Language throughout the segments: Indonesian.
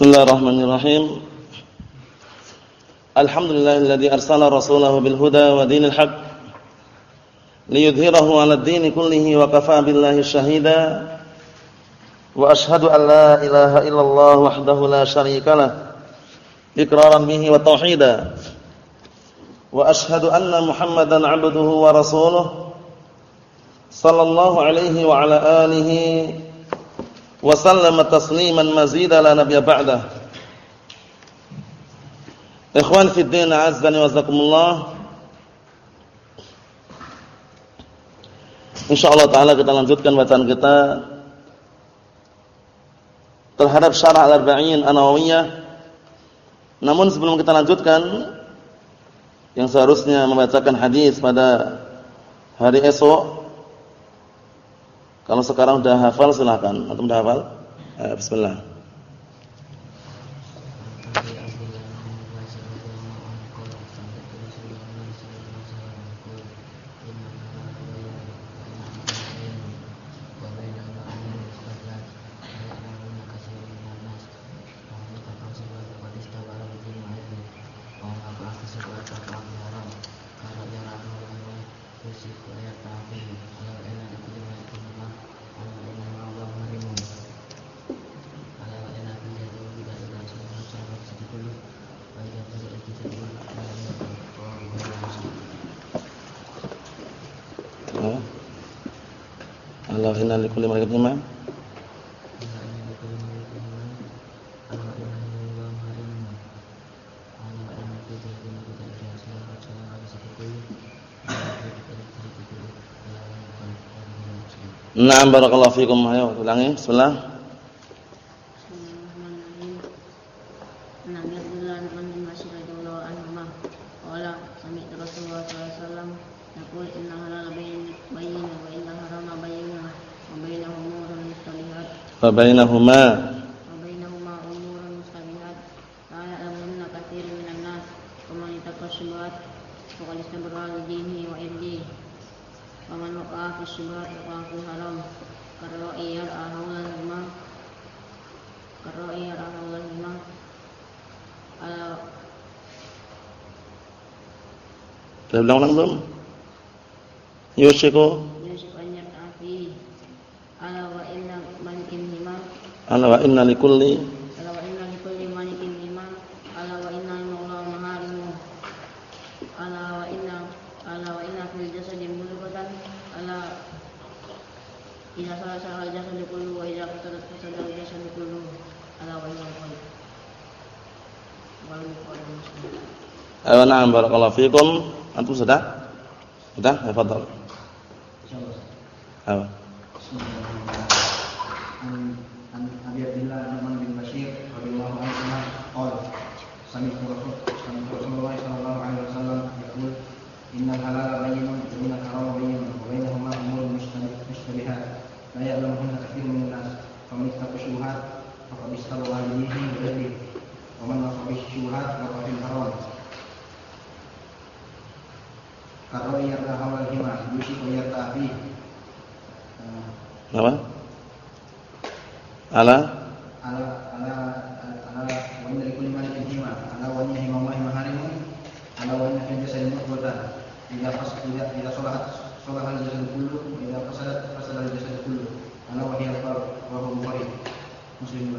Bismillahirrahmanirrahim. Alhamdulillahilladzi arsala rasulahu bil huda wa dinil haqq liyudhhirahu 'alad dini kullihi wa kafaa billahi shahida. Wa ashhadu an la ilaha illallah wahdahu la syarika lah iqraran bihi wa tauhida. Wa ashhadu anna Muhammadan 'abduhu wa rasuluhu sallallahu alaihi wa ala alihi wa tasliman mazida la nabiyya ba'da. Ikhwan fi din, azdani wa zakumullah. Insyaallah taala kita lanjutkan bacaan kita terhadap syarah Al-Arba'in An-Nawawiyah. Namun sebelum kita lanjutkan yang seharusnya membacakan hadis pada hari esok kalau sekarang sudah hafal silahkan. Antum sudah hafal? Eh, bismillah. Inna likulli malaikatin imam Naam barakallahu fikum. Ayo ulangi. Bismillah. فبينهما وبينهما أمور مشتبهات لا يعلمهن كثير من الناس ومن اتقى الشبهات فقد استبرأ لدينه وعرضه ومن وقع في الشبهات وقع في الحرام كالرأي يرأى حول الماء كالرأي يرأى حول الماء على Sudah bilang ulang belum? Yushiku Ala wa inna likulli Ala wa inna likulli malikin imam Ala wa inna maula maharimu Ala wa inna Ala wa inna fil jasadi mulukatan. Ala Ila salah salah jasadi kullu wa ila jasadi kullu. Ala wa inna likulli Wal Ayo na'am barakallahu fikum. Antum sudah? Sudah? Ya fadal Ayo. Apa? Ala ala ala ala wa dari kulli malikin hima ala wa inna himallahi maharimun ala wa inna fil jasadi mudghatan idza fas idza idza salahat salaha al jasadu kullu wa idza fasadat fasada al jasadu kullu ala wa hiya al wa huwa bukhari muslim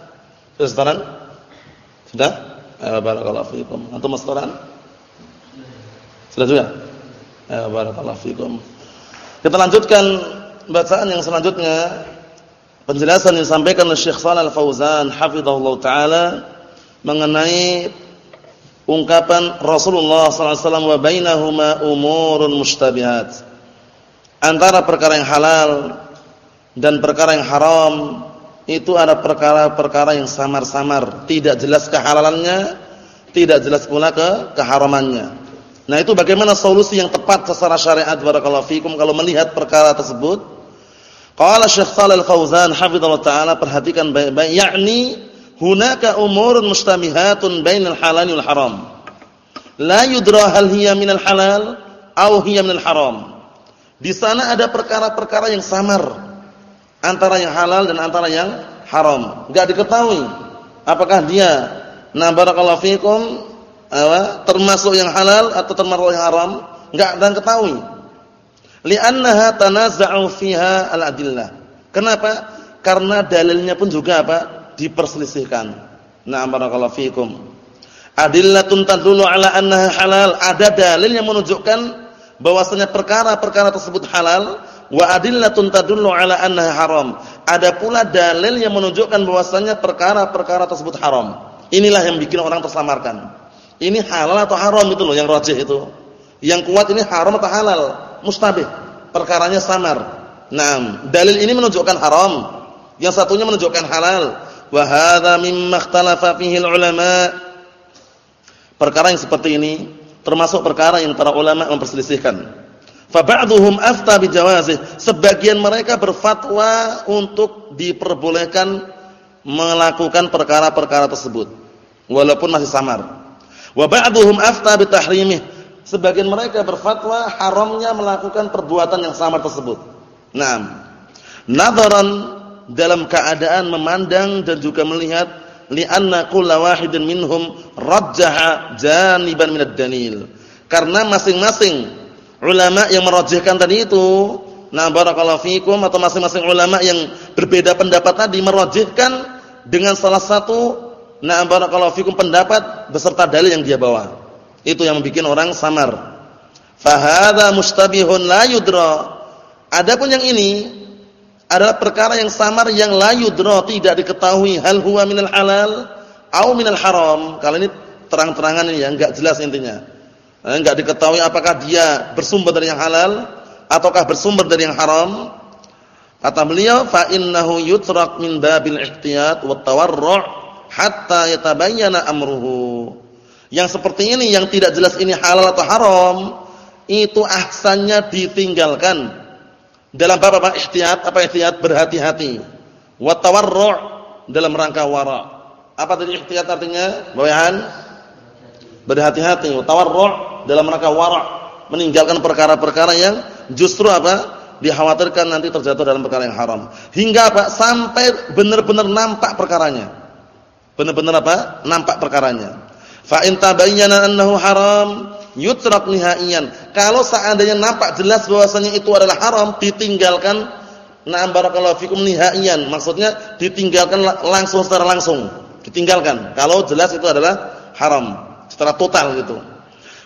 setoran? Sudah? Ya barakallahu fikum. Antum setoran? Sudah juga? Ya barakallahu fikum. Kita lanjutkan bacaan yang selanjutnya penjelasan yang disampaikan oleh Syekh Shalal Al-Fauzan hafizahullah taala mengenai ungkapan Rasulullah sallallahu alaihi wasallam wa bainahuma umurun mustabihat. Antara perkara yang halal dan perkara yang haram itu ada perkara-perkara yang samar-samar, tidak jelas kehalalannya, tidak jelas pula ke keharamannya. Nah, itu bagaimana solusi yang tepat secara syariat barakallahu fikum kalau melihat perkara tersebut? Qala Syekh Shalal Fauzan hafizallahu taala perhatikan baik-baik yakni hunaka umurun mustamihatun bainal halal wal haram. La yudra hal hiya minal halal aw hiya minal haram. Di sana ada perkara-perkara yang samar antara yang halal dan antara yang haram. Enggak diketahui apakah dia na barakallahu fikum termasuk yang halal atau termasuk yang haram, enggak dan ketahui. Li'annaha tanaza'u fiha al-adillah. Kenapa? Karena dalilnya pun juga apa? diperselisihkan. Na'am barakallahu fikum. Adillatun tadullu ala annaha halal. Ada dalil yang menunjukkan bahwasanya perkara-perkara tersebut halal wa adillatun tadullu ala annaha haram. Ada pula dalil yang menunjukkan bahwasanya perkara-perkara tersebut haram. Inilah yang bikin orang tersamarkan. Ini halal atau haram itu loh yang rajih itu. Yang kuat ini haram atau halal? Mustabih. Perkaranya samar. Naam, dalil ini menunjukkan haram. Yang satunya menunjukkan halal. Wa hadza mimma ikhtalafa fihi ulama. Perkara yang seperti ini termasuk perkara yang para ulama memperselisihkan. Fa ba'dhum afta bijawazih. Sebagian mereka berfatwa untuk diperbolehkan melakukan perkara-perkara tersebut walaupun masih samar. Wa afta bitahrimih. Sebagian mereka berfatwa haramnya melakukan perbuatan yang samar tersebut. Naam. Nadharan dalam keadaan memandang dan juga melihat li'anna kulla wahidin minhum rajjaha janiban minad dalil. Karena masing-masing ulama yang merajihkan tadi itu, nah barakallahu fikum atau masing-masing ulama yang berbeda pendapat tadi merajihkan dengan salah satu nah barakallahu fikum pendapat beserta dalil yang dia bawa. Itu yang membuat orang samar. Fahadha mustabihun la yudra. Adapun yang ini adalah perkara yang samar yang la yudra tidak diketahui hal huwa minal halal au minal haram. Kalau ini terang-terangan ini ya enggak jelas intinya. Enggak eh, diketahui apakah dia bersumber dari yang halal ataukah bersumber dari yang haram. Kata beliau, fa innahu yutrak min babil ihtiyat wat tawarru' hatta yatabayyana amruhu. Yang seperti ini yang tidak jelas ini halal atau haram, itu ahsannya ditinggalkan. Dalam bab apa ihtiyat? Apa ihtiyat? Berhati-hati. Wat tawarru' dalam rangka wara. Apa tadi ihtiyat artinya? Bawahan berhati-hati, tawarru' dalam rangka wara' meninggalkan perkara-perkara yang justru apa? dikhawatirkan nanti terjatuh dalam perkara yang haram. Hingga apa? sampai benar-benar nampak perkaranya. Benar-benar apa? nampak perkaranya. Fa in tabayyana annahu haram yutrak nihaiyan. Kalau seandainya nampak jelas bahwasanya itu adalah haram, ditinggalkan na'am barakallahu fikum nihaiyan. Maksudnya ditinggalkan langsung secara langsung. Ditinggalkan. Kalau jelas itu adalah haram secara total gitu.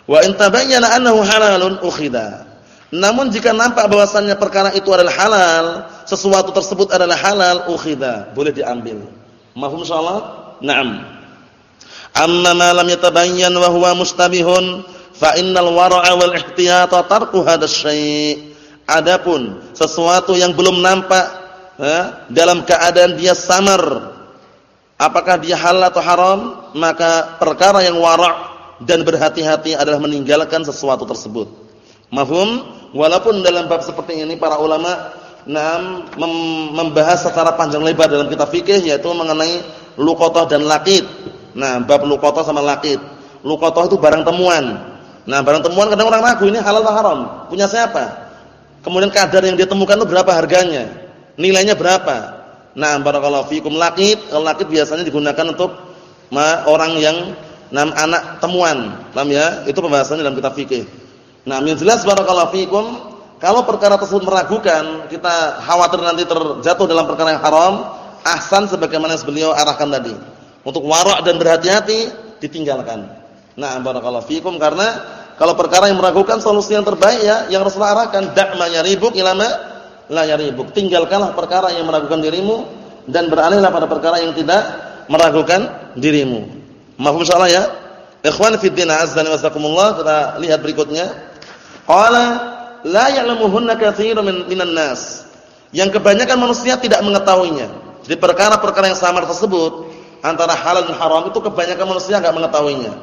Wa in tabayyana annahu halalun ukhida. Namun jika nampak bahwasannya perkara itu adalah halal, sesuatu tersebut adalah halal, ukhida, boleh diambil. Mafhum insyaallah? Naam. Amma ma lam yatabayyan wa huwa mustabihun fa innal wara'a wal ihtiyata tarku hadzal syai'. Adapun sesuatu yang belum nampak ya, dalam keadaan dia samar apakah dia halal atau haram, maka perkara yang wara' dan berhati-hati adalah meninggalkan sesuatu tersebut. Mafhum? Walaupun dalam bab seperti ini para ulama nam membahas secara panjang lebar dalam kitab fikih yaitu mengenai luqatah dan laqit. Nah, bab luqatah sama laqit. Luqatah itu barang temuan. Nah, barang temuan kadang orang ragu ini halal atau haram? Punya siapa? Kemudian kadar yang dia temukan itu berapa harganya? Nilainya berapa? Nah, barakallahu fikum laqit. Kalau laqit biasanya digunakan untuk orang yang Nam anak temuan. Paham ya? Itu pembahasannya dalam kitab fikih. Nah, yang jelas barakallahu fikum, kalau perkara tersebut meragukan, kita khawatir nanti terjatuh dalam perkara yang haram, ahsan sebagaimana beliau arahkan tadi. Untuk warak dan berhati-hati ditinggalkan. Nah, barakallahu fikum karena kalau perkara yang meragukan solusi yang terbaik ya yang Rasulullah arahkan da'ma yaribuk ila ma la yaribuk. Tinggalkanlah perkara yang meragukan dirimu dan beralihlah pada perkara yang tidak meragukan dirimu. Mahfum insyaallah ya. Ikhwan fi din azza wa jazakumullah kita lihat berikutnya. Qala la ya'lamuhunna katsirun min, minan nas. Yang kebanyakan manusia tidak mengetahuinya. Di perkara-perkara yang samar tersebut antara halal dan haram itu kebanyakan manusia enggak mengetahuinya.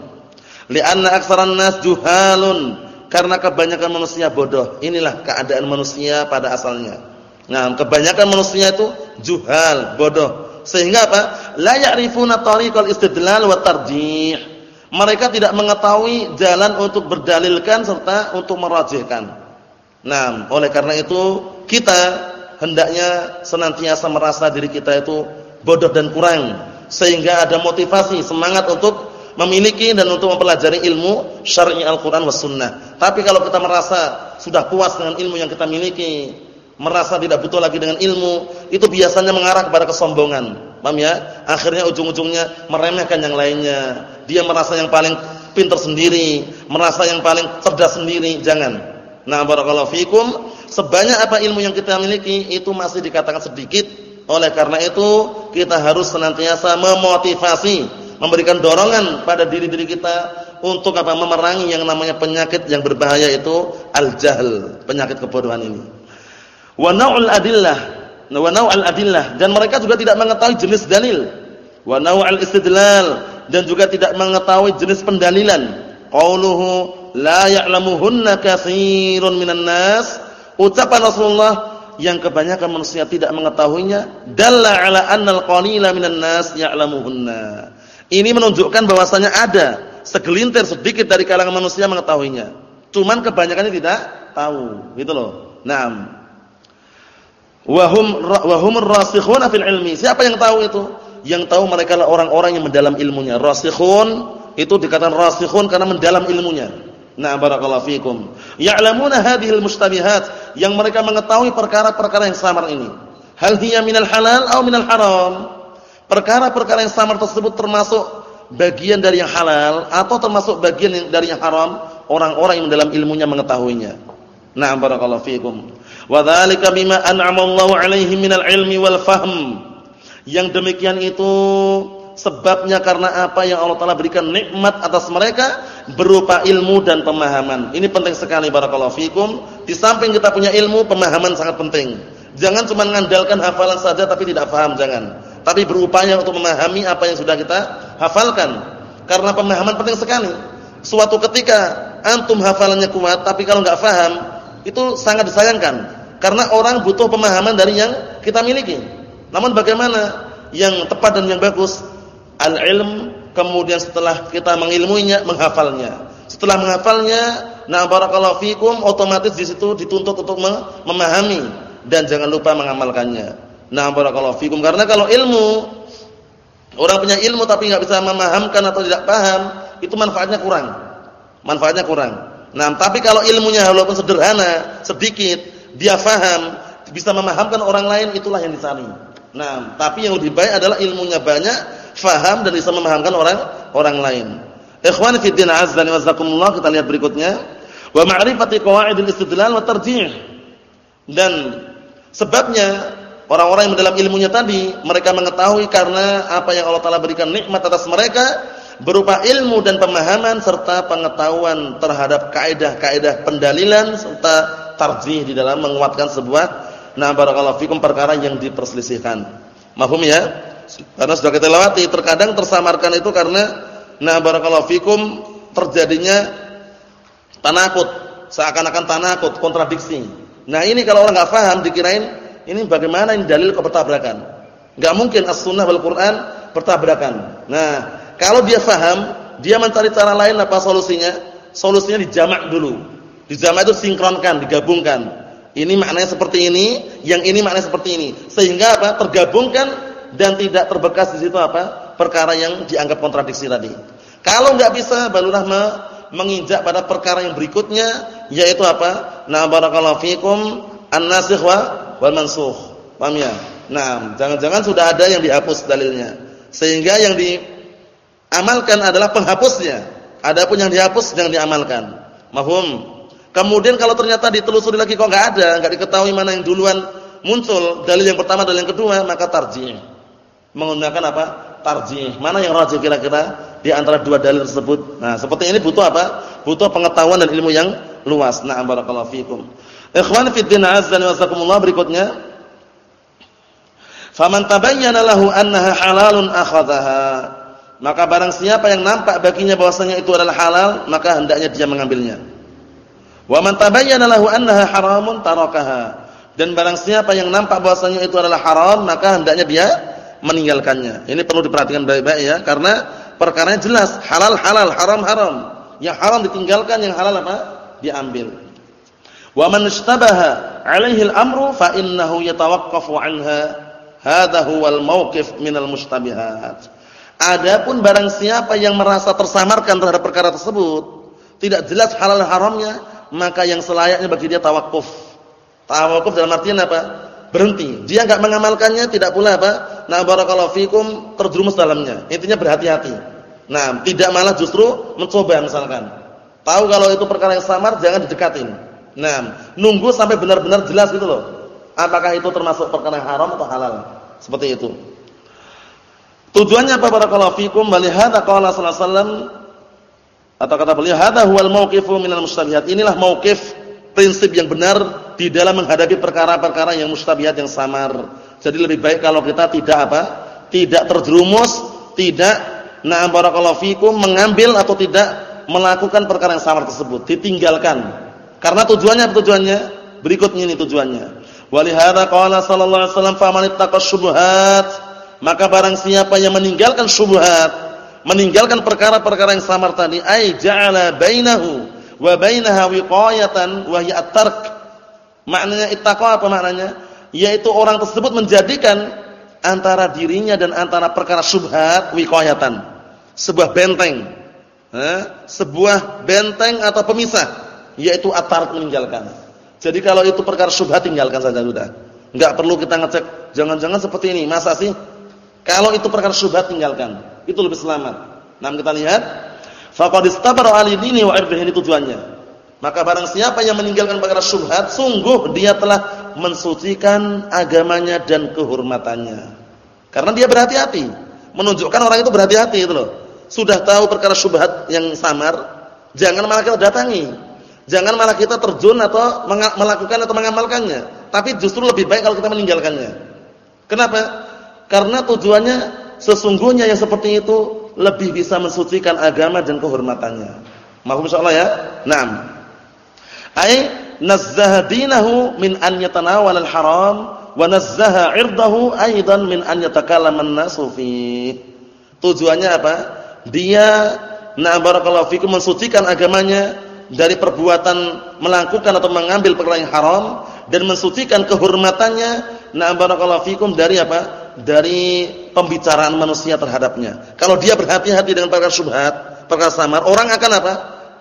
Li'anna aktsaran nas juhalun. Karena kebanyakan manusia bodoh. Inilah keadaan manusia pada asalnya. Nah, kebanyakan manusia itu juhal, bodoh. Sehingga apa? La ya'rifuna tariqal istidlal wa tarjih. Mereka tidak mengetahui jalan untuk berdalilkan serta untuk merajihkan. Nah, oleh karena itu kita hendaknya senantiasa merasa diri kita itu bodoh dan kurang sehingga ada motivasi, semangat untuk memiliki dan untuk mempelajari ilmu syar'i Al-Qur'an was sunnah. Tapi kalau kita merasa sudah puas dengan ilmu yang kita miliki, merasa tidak butuh lagi dengan ilmu, itu biasanya mengarah kepada kesombongan. Paham ya? Akhirnya ujung-ujungnya meremehkan yang lainnya. Dia merasa yang paling pintar sendiri, merasa yang paling cerdas sendiri. Jangan. Nah, barakallahu fikum, sebanyak apa ilmu yang kita miliki itu masih dikatakan sedikit. Oleh karena itu, kita harus senantiasa memotivasi memberikan dorongan pada diri-diri kita untuk apa memerangi yang namanya penyakit yang berbahaya itu al-jahl, penyakit kebodohan ini. Wa nau'ul adillah, wa nau'al adillah dan mereka juga tidak mengetahui jenis dalil. Wa nau'al istidlal dan juga tidak mengetahui jenis pendalilan. Qauluhu la ya'lamuhunna katsirun minan nas. Ucapan Rasulullah yang kebanyakan manusia tidak mengetahuinya dalla ala annal qalila minan nas ya'lamuhunna. Ini menunjukkan bahwasanya ada segelintir sedikit dari kalangan manusia mengetahuinya. Cuman kebanyakannya tidak tahu, gitu loh. Naam. Wa hum wa humur rasikhuna fil ilmi. Siapa yang tahu itu? Yang tahu mereka adalah orang-orang yang mendalam ilmunya. Rasikhun itu dikatakan rasikhun karena mendalam ilmunya. Nah, barakallahu fikum. Ya'lamuna hadhil mustabihat, yang mereka mengetahui perkara-perkara yang samar ini. Hal hiya minal halal atau minal haram? perkara-perkara yang samar tersebut termasuk bagian dari yang halal atau termasuk bagian dari yang haram, orang-orang yang dalam ilmunya mengetahuinya. Na'am barakallahu fiikum. Wa bima an'ama Allahu 'alaihim minal ilmi wal fahm. Yang demikian itu sebabnya karena apa yang Allah Taala berikan nikmat atas mereka berupa ilmu dan pemahaman. Ini penting sekali barakallahu fiikum. Di samping kita punya ilmu, pemahaman sangat penting. Jangan cuma mengandalkan hafalan saja tapi tidak paham, jangan tapi berupaya untuk memahami apa yang sudah kita hafalkan. Karena pemahaman penting sekali. Suatu ketika antum hafalannya kuat, tapi kalau nggak faham, itu sangat disayangkan. Karena orang butuh pemahaman dari yang kita miliki. Namun bagaimana yang tepat dan yang bagus? Al-ilm, kemudian setelah kita mengilmuinya, menghafalnya. Setelah menghafalnya, nah barakallahu fikum, otomatis di situ dituntut untuk memahami dan jangan lupa mengamalkannya. Nah, barakallahu fikum. Karena kalau ilmu orang punya ilmu tapi nggak bisa memahamkan atau tidak paham, itu manfaatnya kurang. Manfaatnya kurang. Nah, tapi kalau ilmunya walaupun sederhana, sedikit, dia faham, bisa memahamkan orang lain, itulah yang dicari. Nah, tapi yang lebih baik adalah ilmunya banyak, faham dan bisa memahamkan orang orang lain. Ikhwan fi din azza wa jazakumullah, kita lihat berikutnya. Wa ma'rifati qawaidil istidlal wa tarjih. Dan sebabnya Orang-orang yang dalam ilmunya tadi, mereka mengetahui karena apa yang Allah Taala berikan nikmat atas mereka berupa ilmu dan pemahaman serta pengetahuan terhadap kaidah-kaidah pendalilan serta tarjih di dalam menguatkan sebuah nah barakallahu fikum perkara yang diperselisihkan. Mahfum ya? Karena sudah kita lewati, terkadang tersamarkan itu karena nah barakallahu fikum terjadinya tanakut, seakan-akan tanakut, kontradiksi. Nah, ini kalau orang enggak paham dikirain ini bagaimana ini dalil kok bertabrakan? Enggak mungkin as-sunnah wal Quran bertabrakan. Nah, kalau dia faham, dia mencari cara lain apa solusinya? Solusinya dijamak dulu. Dijamak itu sinkronkan, digabungkan. Ini maknanya seperti ini, yang ini maknanya seperti ini. Sehingga apa? Tergabungkan dan tidak terbekas di situ apa? Perkara yang dianggap kontradiksi tadi. Kalau enggak bisa barulah menginjak pada perkara yang berikutnya yaitu apa? Na barakallahu fikum an-nasikh wa wal mansukh. Paham ya? Nah, jangan-jangan sudah ada yang dihapus dalilnya. Sehingga yang diamalkan adalah penghapusnya. Adapun yang dihapus jangan diamalkan. Mahum. Kemudian kalau ternyata ditelusuri lagi kok nggak ada, nggak diketahui mana yang duluan muncul, dalil yang pertama dalil yang kedua, maka tarjih. Menggunakan apa? Tarjih. Mana yang rajih kira-kira di antara dua dalil tersebut? Nah, seperti ini butuh apa? Butuh pengetahuan dan ilmu yang luas. Na'am barakallahu fikum. Ikhwan fi din azza wa jazakumullah berikutnya. Faman tabayyana lahu annaha halalun akhadhaha. Maka barang siapa yang nampak baginya bahwasanya itu adalah halal, maka hendaknya dia mengambilnya. Wa man tabayyana lahu annaha haramun tarakaha. Dan barang siapa yang nampak bahwasanya itu adalah haram, maka hendaknya dia meninggalkannya. Ini perlu diperhatikan baik-baik ya, karena perkaranya jelas halal halal, haram haram. Yang haram ditinggalkan, yang halal apa? Diambil. Wa man ishtabaha 'alaihi al-amru fa innahu yatawaqqafu 'anha. Hadha huwal mauqif minal mushtabihat. Adapun barang siapa yang merasa tersamarkan terhadap perkara tersebut, tidak jelas halal haramnya, maka yang selayaknya bagi dia tawakuf. Tawakuf dalam artian apa? Berhenti. Dia enggak mengamalkannya, tidak pula apa? Nah, barakallahu fikum terjerumus dalamnya. Intinya berhati-hati. Nah, tidak malah justru mencoba misalkan. Tahu kalau itu perkara yang samar, jangan didekatin. Nah, nunggu sampai benar-benar jelas gitu loh. Apakah itu termasuk perkara yang haram atau halal? Seperti itu. Tujuannya apa barakallahu fikum? Melihat qala sallallahu alaihi wasallam atau kata beliau, "Hadza huwal mauqifu minal mustabihat." Inilah mauqif prinsip yang benar di dalam menghadapi perkara-perkara yang mustabihat yang samar. Jadi lebih baik kalau kita tidak apa? Tidak terjerumus, tidak na'am barakallahu fikum mengambil atau tidak melakukan perkara yang samar tersebut, ditinggalkan. Karena tujuannya tujuannya berikutnya ini tujuannya. Walihada qala sallallahu alaihi wasallam faman syubhat maka barang siapa yang meninggalkan syubhat meninggalkan perkara-perkara yang samar tadi. Ai ja'ala bainahu wa bainaha wiqayatan wa hiya at-tark. Maknanya ittaqa apa maknanya? Yaitu orang tersebut menjadikan antara dirinya dan antara perkara syubhat wiqayatan. Sebuah benteng. Eh? sebuah benteng atau pemisah. Yaitu at-tark meninggalkan. Jadi kalau itu perkara syubhat tinggalkan saja sudah. Enggak perlu kita ngecek. Jangan-jangan seperti ini. Masa sih? Kalau itu perkara syubhat tinggalkan itu lebih selamat. Nah, kita lihat faqad istabara ali dini wa ini tujuannya. Maka barang siapa yang meninggalkan perkara syubhat, sungguh dia telah mensucikan agamanya dan kehormatannya. Karena dia berhati-hati, menunjukkan orang itu berhati-hati itu loh. Sudah tahu perkara syubhat yang samar, jangan malah kita datangi. Jangan malah kita terjun atau melakukan atau mengamalkannya, tapi justru lebih baik kalau kita meninggalkannya. Kenapa? Karena tujuannya Sesungguhnya yang seperti itu lebih bisa mensucikan agama dan kehormatannya. Mahum insyaallah ya. Naam. Ai nazzaha dinahu min an yatanawal al-haram wa nazzaha 'irdahu aidan min an yatakallama an-nasu. Tujuannya apa? Dia na barakallahu fikum mensucikan agamanya dari perbuatan melakukan atau mengambil perkara yang haram dan mensucikan kehormatannya na barakallahu fikum dari apa? dari pembicaraan manusia terhadapnya. Kalau dia berhati-hati dengan perkara syubhat, perkara samar, orang akan apa?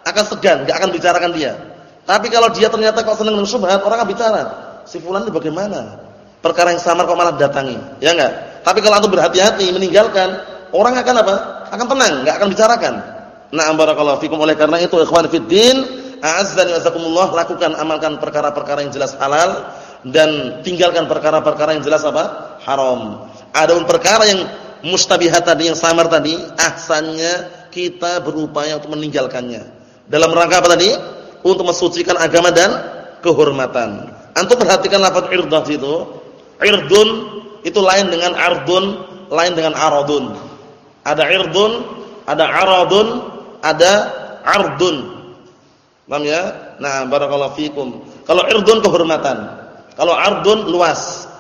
Akan segan, enggak akan bicarakan dia. Tapi kalau dia ternyata kok senang dengan syubhat, orang akan bicara. Si fulan ini bagaimana? Perkara yang samar kok malah datangi, ya enggak? Tapi kalau antum berhati-hati meninggalkan, orang akan apa? Akan tenang, enggak akan bicarakan. Na'am barakallahu fikum oleh karena itu ikhwan fiddin, a'azzani wa lakukan amalkan perkara-perkara yang jelas halal dan tinggalkan perkara-perkara yang jelas apa? haram. Adapun perkara yang mustabihat tadi yang samar tadi, ahsannya kita berupaya untuk meninggalkannya. Dalam rangka apa tadi? Untuk mensucikan agama dan kehormatan. Antum perhatikan lafaz irdah itu. Irdun itu lain dengan ardun, lain dengan aradun. Ada irdun, ada aradun, ada ardun. Paham ya? Nah, barakallahu fikum. Kalau irdun kehormatan, kalau ardun luas.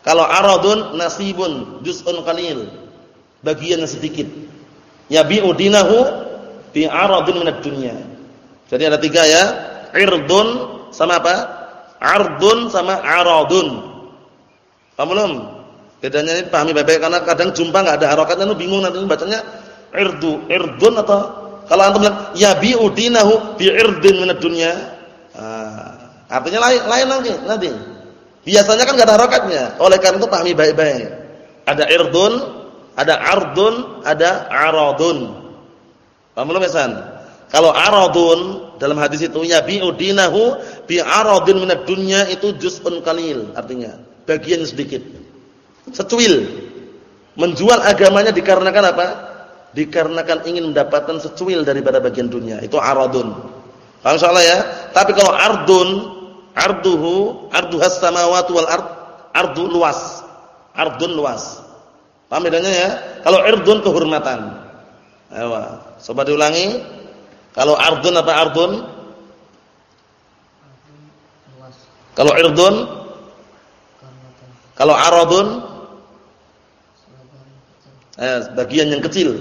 Kalau aradun nasibun juz'un qalil. Bagian yang sedikit. Yabi'u dinahu bi aradun minad dunya. Jadi ada tiga ya. Irdun sama apa? Ardun sama aradun. Paham belum? Bedanya ini pahami baik-baik karena kadang jumpa enggak ada harokatnya lu bingung nanti bacanya irdu, irdun atau kalau antum bilang yabi'u dinahu bi irdin minad dunya. Nah, artinya lain lain nanti nanti. Biasanya kan enggak ada harokatnya. Oleh karena itu pahami baik-baik. Ada irdun, ada ardun, ada aradun. Paham belum, Hasan? Kalau aradun dalam hadis itu ya bi'udinahu bi aradin minad dunya itu juz'un qalil artinya bagian sedikit. Secuil. Menjual agamanya dikarenakan apa? Dikarenakan ingin mendapatkan secuil daripada bagian dunia. Itu aradun. Paham salah ya? Tapi kalau ardun, arduhu, arduhas samawati wal ard, ardu luas. Ardun luas. Paham bedanya ya? Kalau irdun kehormatan. Ayo, coba diulangi. Kalau ardun apa ardun? Kalau irdun? Kalau aradun? Eh, bagian yang kecil,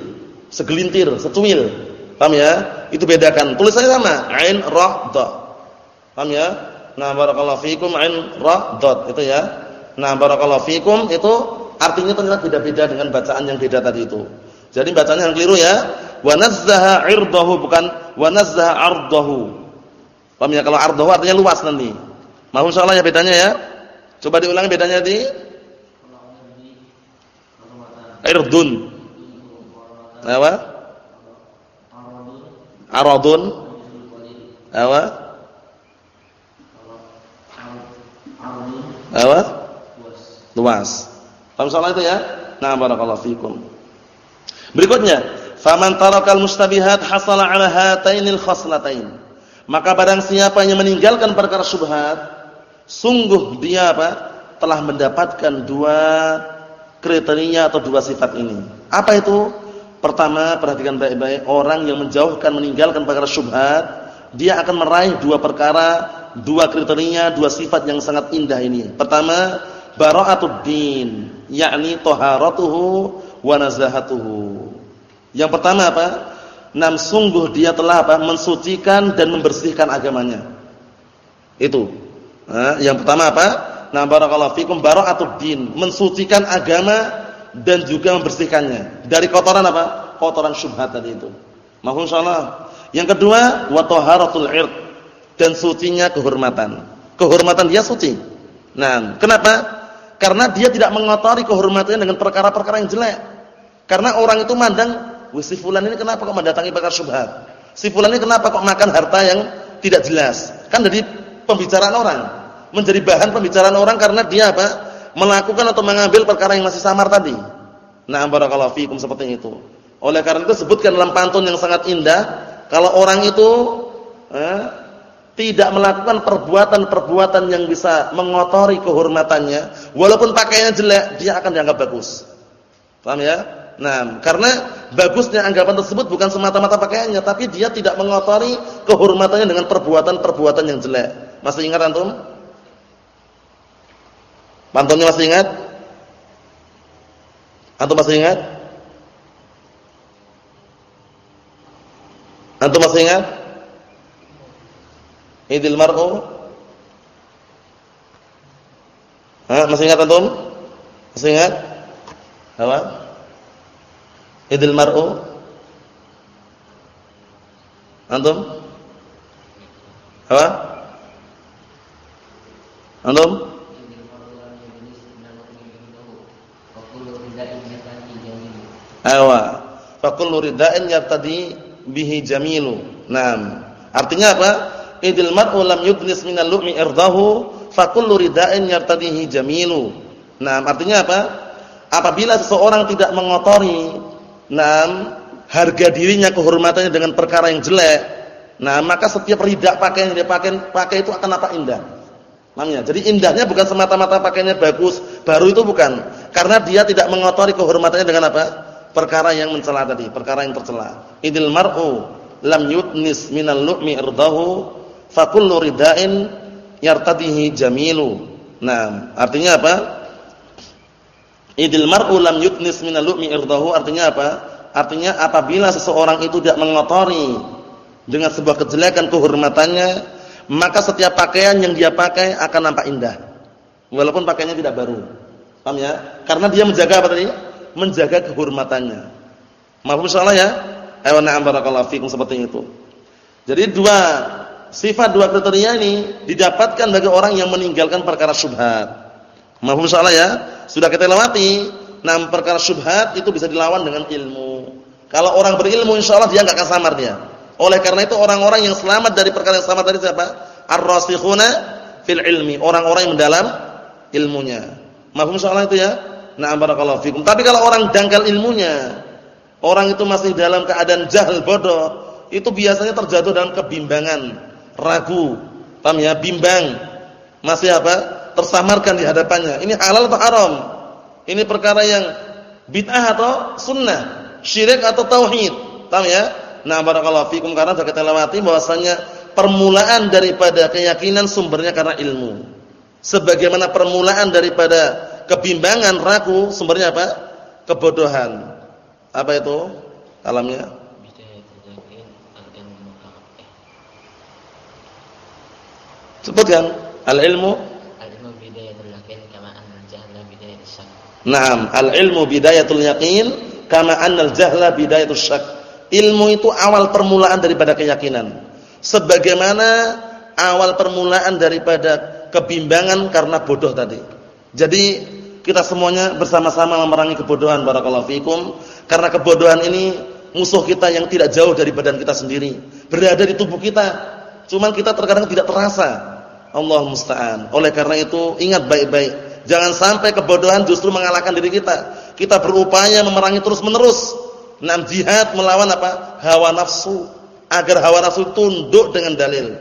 segelintir, secuil. Paham ya? Itu bedakan. Tulisannya sama, ain ra dha. Paham ya? Nah, barakallahu fikum dha itu ya. Nah, barakallahu fikum itu artinya ternyata beda-beda dengan bacaan yang beda tadi itu. Jadi bacanya yang keliru ya. Wa nazzaha 'irdahu bukan wa nazzaha 'ardahu. Paham ya? Kalau 'ardahu artinya luas nanti. Mohon insyaallah ya bedanya ya. Coba diulangi bedanya di Irdun. Apa? Aradun. Apa? Apa? Luas. Paham soal itu ya? Nah, barakallahu fikum. Berikutnya, faman tarakal mustabihat hasala 'ala hatainil khaslatain. Maka barang siapa yang meninggalkan perkara syubhat, sungguh dia apa? telah mendapatkan dua kriteria atau dua sifat ini. Apa itu? Pertama, perhatikan baik-baik, orang yang menjauhkan meninggalkan perkara syubhat, dia akan meraih dua perkara, dua kriteria, dua sifat yang sangat indah ini. Pertama, bara'atud din, yakni taharatuhu wa nazahatuhu. Yang pertama apa? Nam sungguh dia telah apa? mensucikan dan membersihkan agamanya. Itu. Nah, yang pertama apa? Nah, barakallahu fikum bara'atud din, mensucikan agama dan juga membersihkannya dari kotoran apa? Kotoran syubhat tadi itu. Mohon insyaallah. Yang kedua, wa taharatul 'ird dan sucinya kehormatan. Kehormatan dia suci. Nah, kenapa? Karena dia tidak mengotori kehormatannya dengan perkara-perkara yang jelek. Karena orang itu mandang, "Wih, si fulan ini kenapa kok mendatangi perkara syubhat? Si fulan ini kenapa kok makan harta yang tidak jelas?" Kan jadi pembicaraan orang. Menjadi bahan pembicaraan orang karena dia apa? Melakukan atau mengambil perkara yang masih samar tadi. Nah, barakallahu fikum seperti itu. Oleh karena itu sebutkan dalam pantun yang sangat indah, kalau orang itu eh, tidak melakukan perbuatan-perbuatan yang bisa mengotori kehormatannya, walaupun pakaiannya jelek, dia akan dianggap bagus. Paham ya? Nah, karena bagusnya anggapan tersebut bukan semata-mata pakaiannya, tapi dia tidak mengotori kehormatannya dengan perbuatan-perbuatan yang jelek. Masih ingat antum? Pantunnya masih ingat? Antum masih ingat? Antum masih ingat? Idil mar'u Hah, masih ingat antum? Masih ingat? Apa? Idil mar'u Antum? Apa? Antum? Awa. Fakullu rida'in yartadi bihi jamilu. Naam. Artinya apa? Idil mar'u lam yudnis minal lu'mi irdahu fa kullu rida'in yartadihi jamilu. Nah, artinya apa? Apabila seseorang tidak mengotori nam harga dirinya kehormatannya dengan perkara yang jelek, nah maka setiap ridak pakaian yang dia pakai pakai itu akan apa indah. Namanya. Jadi indahnya bukan semata-mata pakainya bagus, baru itu bukan. Karena dia tidak mengotori kehormatannya dengan apa? Perkara yang mencela tadi, perkara yang tercela. Idil mar'u lam yudnis minal lu'mi irdahu fakullu rida'in yartadihi jamilu. Nah, artinya apa? Idil mar'u lam yutnis minal lu'mi irdahu artinya apa? Artinya apabila seseorang itu tidak mengotori dengan sebuah kejelekan kehormatannya, maka setiap pakaian yang dia pakai akan nampak indah. Walaupun pakaiannya tidak baru. Paham ya? Karena dia menjaga apa tadi? Menjaga kehormatannya. Maaf salah ya? Ayo na'am barakallahu fikum seperti itu. Jadi dua sifat dua kriteria ini didapatkan bagi orang yang meninggalkan perkara syubhat. Mahfum salah ya? Sudah kita lewati. Nah, perkara syubhat itu bisa dilawan dengan ilmu. Kalau orang berilmu insyaallah dia enggak akan samar dia. Oleh karena itu orang-orang yang selamat dari perkara yang selamat tadi siapa? Ar-rasikhuna fil ilmi, orang-orang yang mendalam ilmunya. Mahfum soal itu ya? Nah, barakallahu fikum. Tapi kalau orang dangkal ilmunya, orang itu masih dalam keadaan jahil bodoh, itu biasanya terjatuh dalam kebimbangan, ragu. Paham ya? Bimbang. Masih apa? Tersamarkan di hadapannya. Ini halal atau haram? Ini perkara yang bid'ah atau sunnah, syirik atau tauhid. Paham ya? Nah, barakallahu fikum karena sudah kita lewati bahwasanya permulaan daripada keyakinan sumbernya karena ilmu. Sebagaimana permulaan daripada kebimbangan, ragu, sumbernya apa? Kebodohan. Apa itu? Alamnya? Sebutkan al-ilmu al-ilmu bidayatul yakin kama anna al-jahla syak. Naam, al-ilmu bidayatul yakin kama anna al-jahla bidayatul syak. Ilmu itu awal permulaan daripada keyakinan. Sebagaimana awal permulaan daripada kebimbangan karena bodoh tadi. Jadi kita semuanya bersama-sama memerangi kebodohan barakallahu fikum karena kebodohan ini musuh kita yang tidak jauh dari badan kita sendiri berada di tubuh kita cuman kita terkadang tidak terasa Allah musta'an oleh karena itu ingat baik-baik jangan sampai kebodohan justru mengalahkan diri kita kita berupaya memerangi terus-menerus nam jihad melawan apa hawa nafsu agar hawa nafsu tunduk dengan dalil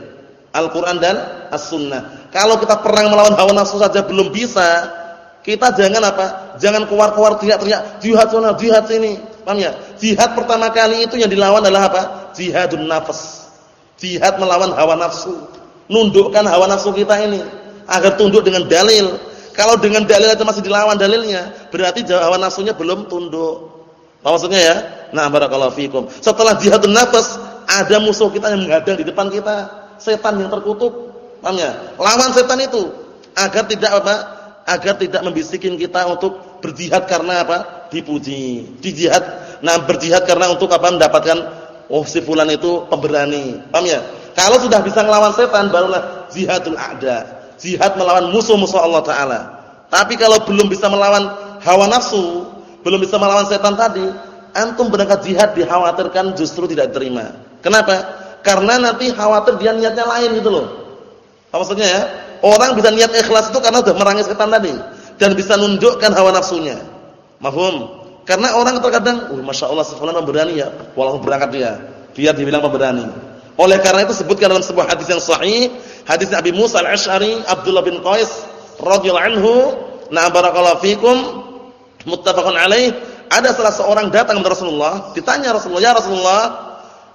Al-Qur'an dan As-Sunnah kalau kita perang melawan hawa nafsu saja belum bisa kita jangan apa? Jangan keluar-keluar teriak-teriak jihad sana, jihad sini. Paham ya? Jihad pertama kali itu yang dilawan adalah apa? Jihadun nafas. Jihad melawan hawa nafsu. Nundukkan hawa nafsu kita ini agar tunduk dengan dalil. Kalau dengan dalil itu masih dilawan dalilnya, berarti hawa nafsunya belum tunduk. Maksudnya ya? Nah, barakallahu fikum. Setelah jihadun nafas, ada musuh kita yang menghadang di depan kita, setan yang terkutuk. Paham ya? Lawan setan itu agar tidak apa? agar tidak membisikin kita untuk berjihad karena apa? dipuji. Dijihad, nah berjihad karena untuk apa? mendapatkan oh si fulan itu pemberani. Paham ya? Kalau sudah bisa melawan setan barulah jihadul a'da. Jihad melawan musuh-musuh Allah taala. Tapi kalau belum bisa melawan hawa nafsu, belum bisa melawan setan tadi, antum berangkat jihad dikhawatirkan justru tidak terima. Kenapa? Karena nanti khawatir dia niatnya lain gitu loh. Apa maksudnya ya? Orang bisa niat ikhlas itu karena sudah merangi setan tadi dan bisa nundukkan hawa nafsunya. Mafhum? Karena orang terkadang, "Uh, Masya Allah sefulan pemberani ya." Walau berangkat dia, biar dibilang pemberani. Oleh karena itu sebutkan dalam sebuah hadis yang sahih, hadis Abi Musa Al-Asy'ari, Abdullah bin Qais radhiyallahu anhu, "Na barakallahu fikum." Muttafaqun alaih. Ada salah seorang datang kepada Rasulullah, ditanya Rasulullah, "Ya Rasulullah,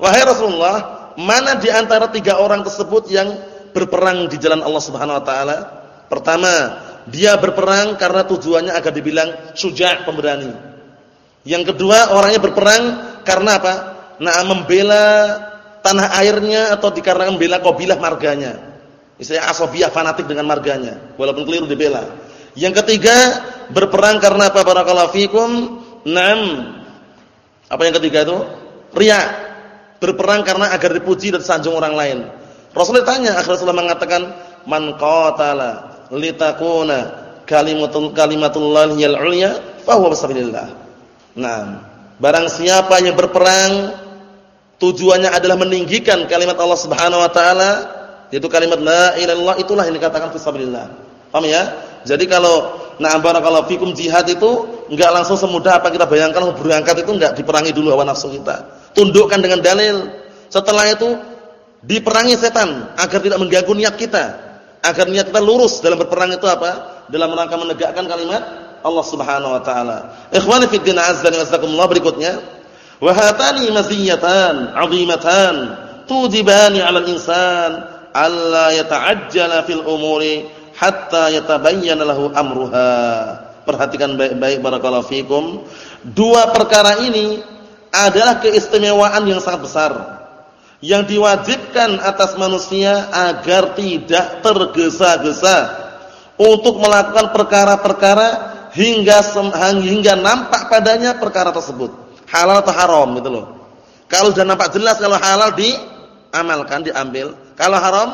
wahai Rasulullah, mana di antara tiga orang tersebut yang berperang di jalan Allah Subhanahu wa taala? Pertama, dia berperang karena tujuannya agar dibilang suja' pemberani. Yang kedua, orangnya berperang karena apa? Nah, membela tanah airnya atau dikarenakan membela kabilah marganya. Misalnya asobiyah fanatik dengan marganya, walaupun keliru dibela. Yang ketiga, berperang karena apa? Barakallahu fikum. Naam. Apa yang ketiga itu? Riya. Berperang karena agar dipuji dan sanjung orang lain. Rasulullah tanya, Rasulullah mengatakan, "Man qatala litakuna kalimatul kalimatullah yal ulya fa huwa bisabilillah." Nah, barang siapa yang berperang tujuannya adalah meninggikan kalimat Allah Subhanahu wa taala, yaitu kalimat la ilaha illallah itulah yang dikatakan fisabilillah. Paham ya? Jadi kalau na'am barakallahu fikum jihad itu enggak langsung semudah apa kita bayangkan berangkat itu enggak diperangi dulu hawa nafsu kita. Tundukkan dengan dalil. Setelah itu diperangi setan agar tidak mengganggu niat kita, agar niat kita lurus dalam berperang itu apa? Dalam rangka menegakkan kalimat Allah Subhanahu wa taala. Ikhwani fi din azza wa jazakumullah berikutnya, wa hatani maziyatan 'azimatan tujibani 'ala al-insan alla yata'ajjala fil umuri hatta yatabayyana lahu amruha. Perhatikan baik-baik barakallahu fikum. Dua perkara ini adalah keistimewaan yang sangat besar yang diwajibkan atas manusia agar tidak tergesa-gesa untuk melakukan perkara-perkara hingga hingga nampak padanya perkara tersebut halal atau haram gitu loh. Kalau sudah nampak jelas kalau halal diamalkan, diambil. Kalau haram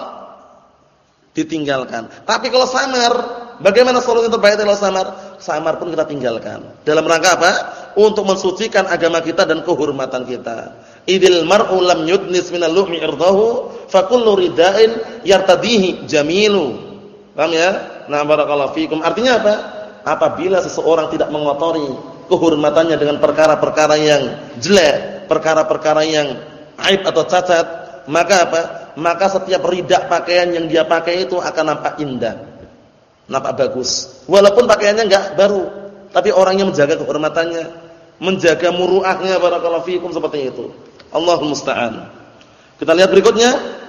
ditinggalkan. Tapi kalau samar, bagaimana solusi terbaik kalau samar? Samar pun kita tinggalkan. Dalam rangka apa? Untuk mensucikan agama kita dan kehormatan kita. Idil mar'u lam yudnis min al-luhmi irdahu fa kullu rida'in yartadihi jamilu. Paham ya? Nah, barakallahu fikum. Artinya apa? Apabila seseorang tidak mengotori kehormatannya dengan perkara-perkara yang jelek, perkara-perkara yang aib atau cacat, maka apa? Maka setiap ridak pakaian yang dia pakai itu akan nampak indah. Nampak bagus. Walaupun pakaiannya enggak baru, tapi orangnya menjaga kehormatannya, menjaga muruahnya barakallahu fikum seperti itu. Allahul musta'an. Kita lihat berikutnya.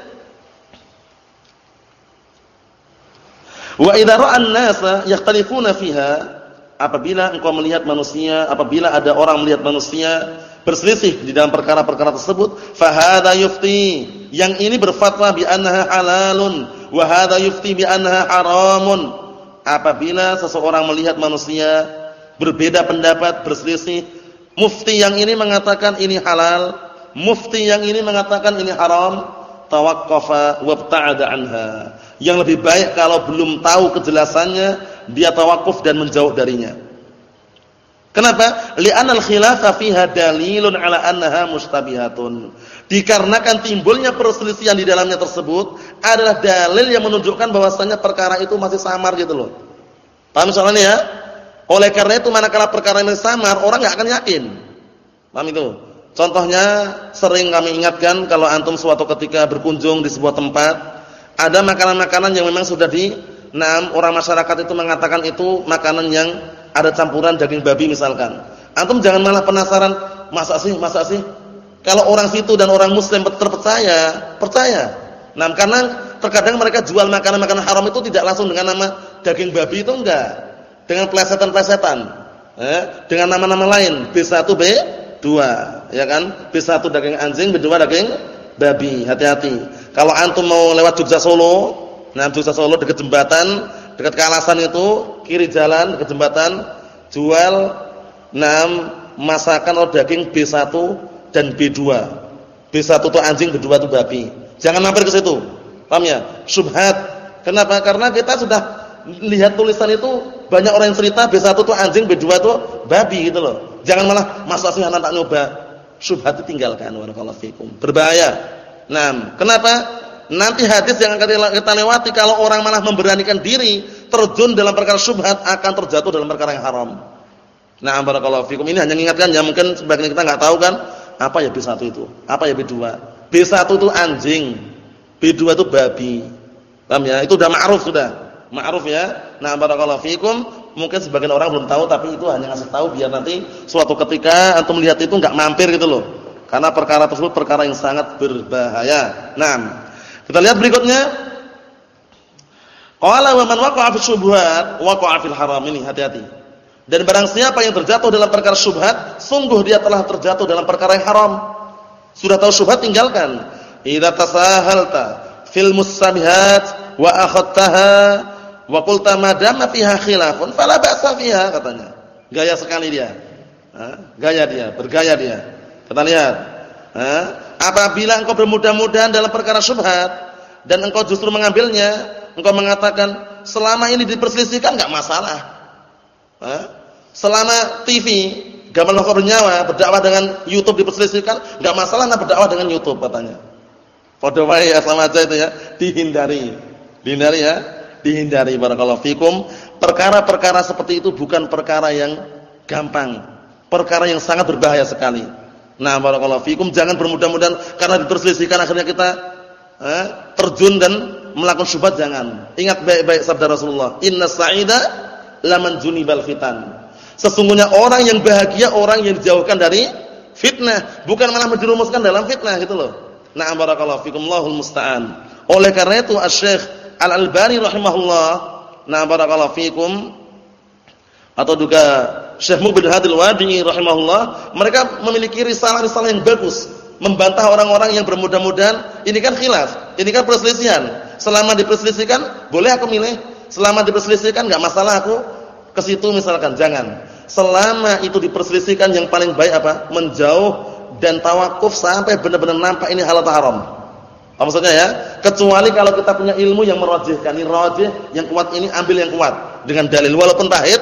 Wa idza ra'an nasa yakhtalifuna fiha apabila engkau melihat manusia, apabila ada orang melihat manusia berselisih di dalam perkara-perkara tersebut, fa hadza yufti. Yang ini berfatwa bi annaha halalun wa hadza yufti bi annaha haramun. Apabila seseorang melihat manusia berbeda pendapat, berselisih, mufti yang ini mengatakan ini halal, mufti yang ini mengatakan ini haram, tawaqqafa wabta'ada anha. Yang lebih baik kalau belum tahu kejelasannya, dia tawakuf dan menjauh darinya. Kenapa? Li'anal khilafa fiha dalilun ala annaha mustabihatun. Dikarenakan timbulnya perselisihan di dalamnya tersebut adalah dalil yang menunjukkan bahwasanya perkara itu masih samar gitu loh. Paham soalnya ya? Oleh karena itu manakala perkara ini samar, orang enggak akan yakin. Paham itu? Contohnya sering kami ingatkan kalau antum suatu ketika berkunjung di sebuah tempat, ada makanan-makanan yang memang sudah di enam orang masyarakat itu mengatakan itu makanan yang ada campuran daging babi misalkan. Antum jangan malah penasaran, masa sih, masa sih? Kalau orang situ dan orang muslim terpercaya, percaya. Nah, karena terkadang mereka jual makanan-makanan haram itu tidak langsung dengan nama daging babi itu enggak. Dengan plesetan-plesetan. Eh, dengan nama-nama lain, B1, B dua, ya kan? B1 daging anjing, B2 daging babi. Hati-hati. Kalau antum mau lewat Jogja Solo, nah Jogja Solo dekat jembatan, dekat Kalasan itu, kiri jalan dekat jembatan, jual enam masakan atau daging B1 dan B2. B1 itu anjing, B2 itu babi. Jangan mampir ke situ. Paham ya? Subhat. Kenapa? Karena kita sudah lihat tulisan itu banyak orang yang cerita B1 itu anjing, B2 itu babi gitu loh. Jangan malah masa sih anak tak nyoba. Syubhat tinggalkan warakallahu fikum. Berbahaya. Nah, kenapa? Nanti hadis yang akan kita lewati kalau orang malah memberanikan diri terjun dalam perkara syubhat akan terjatuh dalam perkara yang haram. Nah, barakallahu fikum. Ini hanya mengingatkan ya mungkin sebagian kita enggak tahu kan apa ya B1 itu? Apa ya B2? B1 itu anjing, B2 itu babi. Paham ya? Itu sudah ma'ruf sudah. Ma'ruf ya. Nah, barakallahu fikum mungkin sebagian orang belum tahu tapi itu hanya ngasih tahu biar nanti suatu ketika antum melihat itu enggak mampir gitu loh. Karena perkara tersebut perkara yang sangat berbahaya. Nah, kita lihat berikutnya. Qala wa man waqa'a fi syubhat waqa'a fil haram ini hati-hati. Dan barang siapa yang terjatuh dalam perkara syubhat, sungguh dia telah terjatuh dalam perkara yang haram. Sudah tahu syubhat tinggalkan. Idza tasahalta fil musabihat wa akhadtaha Wa qulta madama fiha khilafun fala ba'sa fiha katanya. Gaya sekali dia. gaya dia, bergaya dia. Kita lihat. apabila engkau bermudah-mudahan dalam perkara syubhat dan engkau justru mengambilnya, engkau mengatakan selama ini diperselisihkan enggak masalah. selama TV gambar engkau bernyawa berdakwah dengan YouTube diperselisihkan enggak masalah nah berdakwah dengan YouTube katanya. Padha wae ya sama aja itu ya, dihindari. Dihindari ya dihindari barakallahu fikum. Perkara-perkara seperti itu bukan perkara yang gampang. Perkara yang sangat berbahaya sekali. Nah, barakallahu fikum jangan bermudah-mudahan karena diperselisihkan akhirnya kita eh, terjun dan melakukan syubhat jangan. Ingat baik-baik sabda Rasulullah, "Inna sa'ida laman junibal fitan." Sesungguhnya orang yang bahagia orang yang dijauhkan dari fitnah, bukan malah menjerumuskan dalam fitnah gitu loh. Nah, barakallahu fikum, Allahul musta'an. Oleh karena itu Asy-Syaikh Al-Albani rahimahullah, nah barakallahu fikum atau juga Syekh Mubin Hadil Wadi'i rahimahullah, mereka memiliki risalah-risalah yang bagus membantah orang-orang yang bermudah-mudahan ini kan khilaf, ini kan perselisihan. Selama diperselisihkan, boleh aku milih. Selama diperselisihkan enggak masalah aku ke situ misalkan, jangan. Selama itu diperselisihkan yang paling baik apa? Menjauh dan tawakuf sampai benar-benar nampak ini halal atau haram. Apa maksudnya ya? Kecuali kalau kita punya ilmu yang merajihkan, ini rajih, yang kuat ini ambil yang kuat dengan dalil walaupun pahit